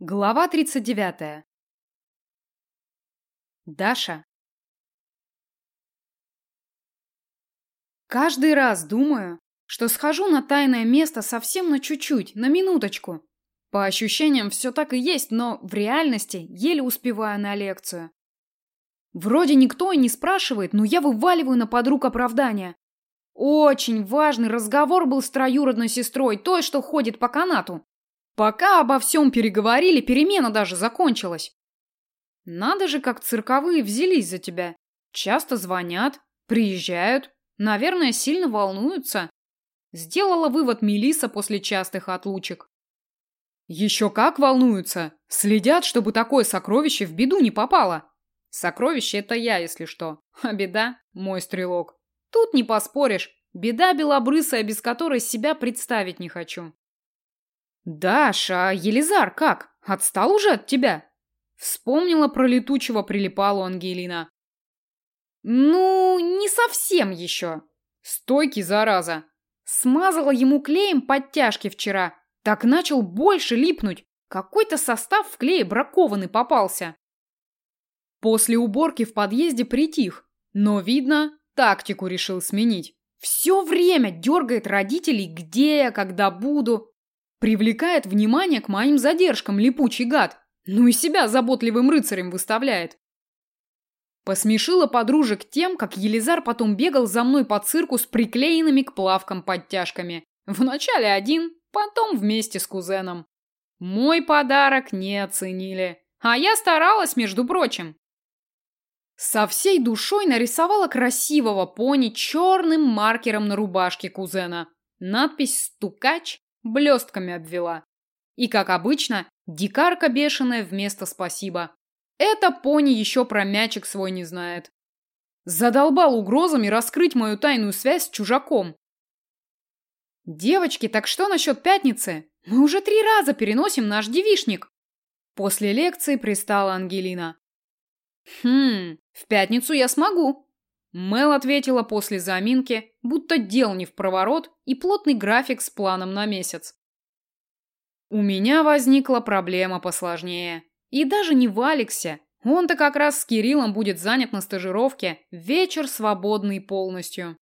Глава 39. Даша. Каждый раз думаю, что схожу на тайное место совсем на чуть-чуть, на минуточку. По ощущениям все так и есть, но в реальности еле успеваю на лекцию. Вроде никто и не спрашивает, но я вываливаю на подруг оправдания. Очень важный разговор был с троюродной сестрой, той, что ходит по канату. Пока обо всем переговорили, перемена даже закончилась. Надо же, как цирковые взялись за тебя. Часто звонят, приезжают, наверное, сильно волнуются. Сделала вывод Мелиса после частых отлучек. Еще как волнуются. Следят, чтобы такое сокровище в беду не попало. Сокровище это я, если что. А беда – мой стрелок. Тут не поспоришь. Беда белобрысая, без которой себя представить не хочу. «Даша, а Елизар как? Отстал уже от тебя?» Вспомнила про летучего прилипалу Ангелина. «Ну, не совсем еще». Стойкий, зараза. Смазала ему клеем подтяжки вчера. Так начал больше липнуть. Какой-то состав в клее бракованный попался. После уборки в подъезде притих, но, видно, тактику решил сменить. Все время дергает родителей, где я, когда буду. Привлекает внимание к моим задержкам липучий гад. Ну и себя заботливым рыцарем выставляет. Посмешила подружек тем, как Елизар потом бегал за мной по цирку с приклеенными к плавкам подтяжками. Вначале один, потом вместе с кузеном. Мой подарок не оценили. А я старалась, между прочим. Со всей душой нарисовала красивого пони черным маркером на рубашке кузена. Надпись «Стукач» блестками обвела. И, как обычно, дикарка бешеная вместо спасибо. Это пони еще про мячик свой не знает. Задолбал угрозами раскрыть мою тайную связь с чужаком. Девочки, так что насчет пятницы? Мы уже три раза переносим наш девишник. После лекции пристала Ангелина. Хм, в пятницу я смогу. Мел ответила после заминки, будто дел не в проворот и плотный график с планом на месяц. У меня возникла проблема посложнее. И даже не в Алексе. Он-то как раз с Кириллом будет занят на стажировке, вечер свободный полностью.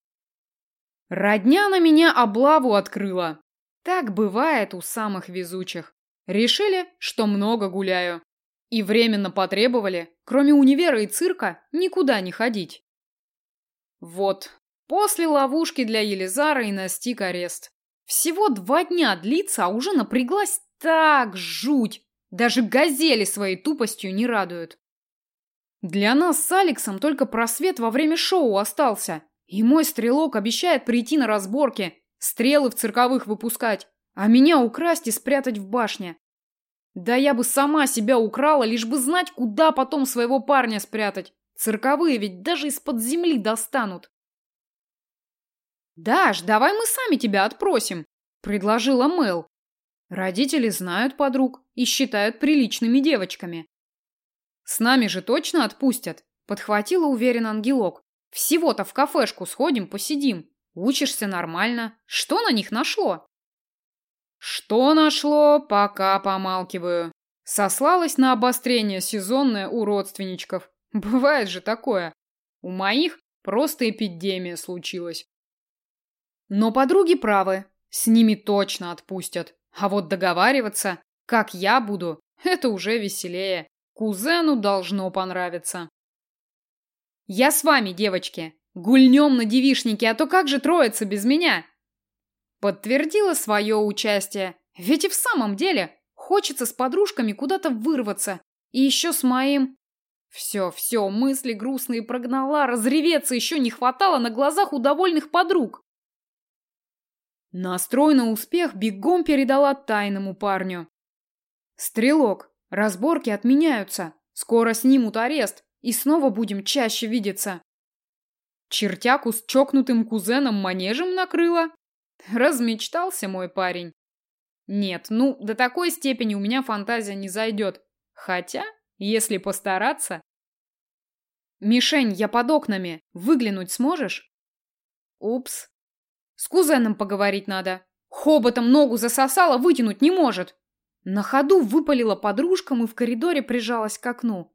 Родня на меня облаву открыла. Так бывает у самых везучих. Решили, что много гуляю. И временно потребовали, кроме универа и цирка, никуда не ходить. Вот, после ловушки для Елизара и настиг арест. Всего два дня длится, а уже напряглась так жуть. Даже газели своей тупостью не радуют. Для нас с Алексом только просвет во время шоу остался. И мой стрелок обещает прийти на разборки, стрелы в цирковых выпускать, а меня украсть и спрятать в башне. Да я бы сама себя украла, лишь бы знать, куда потом своего парня спрятать. Цирковые ведь даже из-под земли достанут. «Даш, давай мы сами тебя отпросим», – предложила Мэл. Родители знают подруг и считают приличными девочками. «С нами же точно отпустят», – подхватила уверенно ангелок. «Всего-то в кафешку сходим, посидим. Учишься нормально. Что на них нашло?» «Что нашло, пока помалкиваю». Сослалась на обострение сезонное у родственничков. Бывает же такое. У моих просто эпидемия случилась. Но подруги правы. С ними точно отпустят. А вот договариваться, как я буду, это уже веселее. Кузену должно понравиться. Я с вами, девочки. Гульнем на девишнике, а то как же троица без меня? Подтвердила свое участие. Ведь и в самом деле хочется с подружками куда-то вырваться. И еще с моим все, все, мысли грустные прогнала, разреветься еще не хватало на глазах у довольных подруг. Настрой на успех бегом передала тайному парню. Стрелок, разборки отменяются. Скоро снимут арест, и снова будем чаще видеться. Чертяку с чокнутым кузеном манежем накрыла. Размечтался мой парень. Нет, ну, до такой степени у меня фантазия не зайдет. Хотя, если постараться... Мишень, я под окнами. Выглянуть сможешь? Упс. С кузеном поговорить надо. Хоботом ногу засосала, вытянуть не может. На ходу выпалила подружкам и в коридоре прижалась к окну.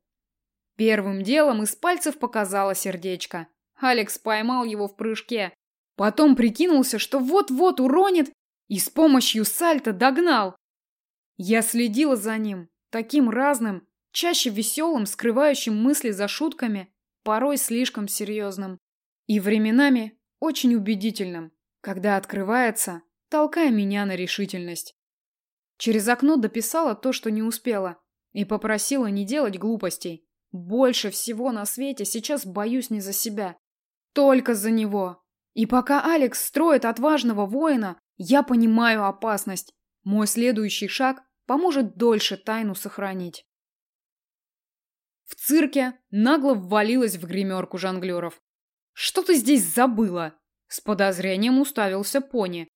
Первым делом из пальцев показало сердечко. Алекс поймал его в прыжке. Потом прикинулся, что вот-вот уронит, и с помощью сальто догнал. Я следила за ним, таким разным, чаще веселым, скрывающим мысли за шутками, порой слишком серьезным. И временами очень убедительным, когда открывается, толкая меня на решительность. Через окно дописала то, что не успела, и попросила не делать глупостей. Больше всего на свете сейчас боюсь не за себя. Только за него. И пока Алекс строит отважного воина, я понимаю опасность. Мой следующий шаг поможет дольше тайну сохранить. В цирке нагло ввалилась в гримерку жонглеров. «Что ты здесь забыла?» С подозрением уставился пони.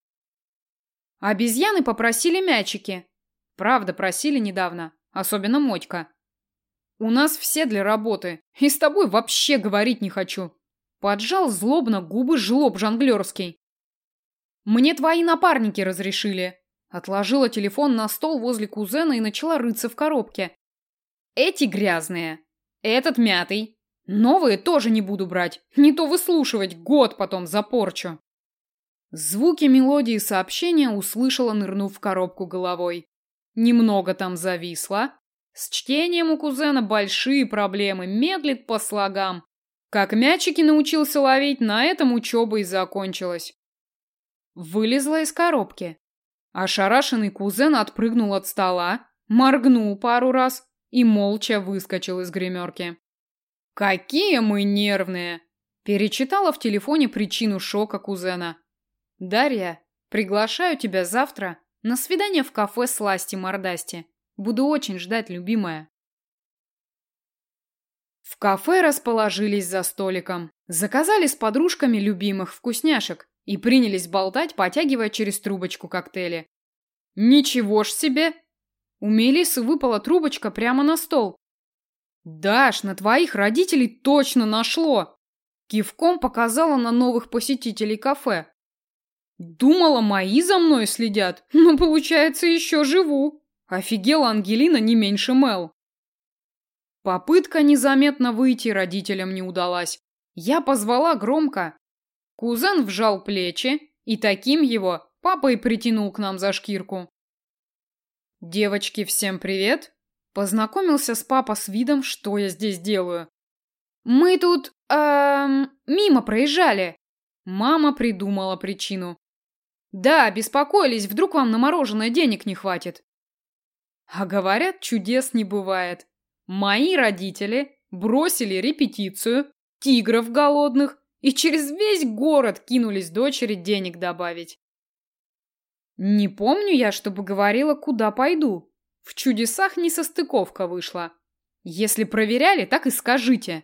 Обезьяны попросили мячики. Правда, просили недавно. Особенно Мотька. У нас все для работы. И с тобой вообще говорить не хочу. Поджал злобно губы жлоб жонглерский. Мне твои напарники разрешили. Отложила телефон на стол возле кузена и начала рыться в коробке. Эти грязные. Этот мятый. Новые тоже не буду брать. Не то выслушивать год потом за порчу. Звуки мелодии сообщения услышала, нырнув в коробку головой. Немного там зависла, с чтением у кузена большие проблемы, медлит по слогам. Как мячики научился ловить, на этом учеба и закончилась. Вылезла из коробки. Ошарашенный кузен отпрыгнул от стола, моргнул пару раз и молча выскочил из гримерки. «Какие мы нервные!» Перечитала в телефоне причину шока кузена. «Дарья, приглашаю тебя завтра на свидание в кафе Сласти-Мордасти. Буду очень ждать, любимая. В кафе расположились за столиком. Заказали с подружками любимых вкусняшек и принялись болтать, потягивая через трубочку коктейли. Ничего ж себе! У Мелисы выпала трубочка прямо на стол. «Даш, на твоих родителей точно нашло!» Кивком показала на новых посетителей кафе. «Думала, мои за мной следят, но, получается, еще живу!» Офигела Ангелина не меньше Мел. Попытка незаметно выйти родителям не удалась. Я позвала громко. Кузен вжал плечи, и таким его папа и притянул к нам за шкирку. «Девочки, всем привет!» Познакомился с папа с видом, что я здесь делаю. «Мы тут, эм, мимо проезжали!» Мама придумала причину. «Да, беспокоились, вдруг вам на мороженое денег не хватит». А говорят, чудес не бывает. Мои родители бросили репетицию, тигров голодных и через весь город кинулись дочери денег добавить. Не помню я, чтобы говорила, куда пойду. В чудесах несостыковка вышла. Если проверяли, так и скажите.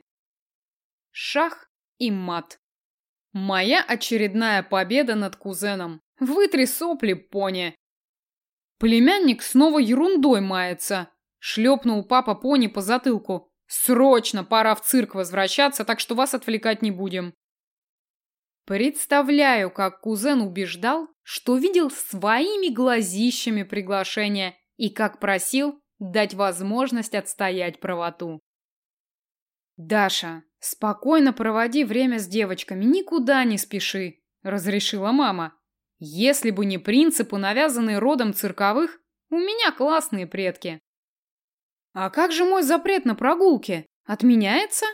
Шах и мат. Моя очередная победа над кузеном. Вытри сопли, пони. Племянник снова ерундой мается. Шлепнул папа пони по затылку. Срочно пора в цирк возвращаться, так что вас отвлекать не будем. Представляю, как кузен убеждал, что видел своими глазищами приглашение и как просил дать возможность отстоять правоту. «Даша, спокойно проводи время с девочками, никуда не спеши», – разрешила мама. Если бы не принципы, навязанные родом цирковых, у меня классные предки. А как же мой запрет на прогулки? Отменяется?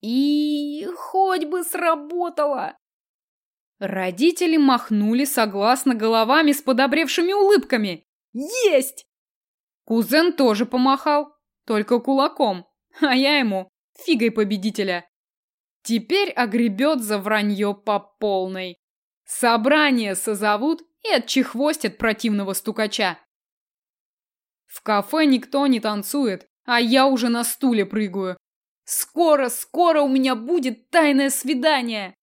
И хоть бы сработало. Родители махнули согласно головами с подобревшими улыбками. Есть! Кузен тоже помахал, только кулаком, а я ему фигой победителя. Теперь огребет за вранье по полной. Собрание созовут и отчехвостят противного стукача. В кафе никто не танцует, а я уже на стуле прыгаю. Скоро, скоро у меня будет тайное свидание.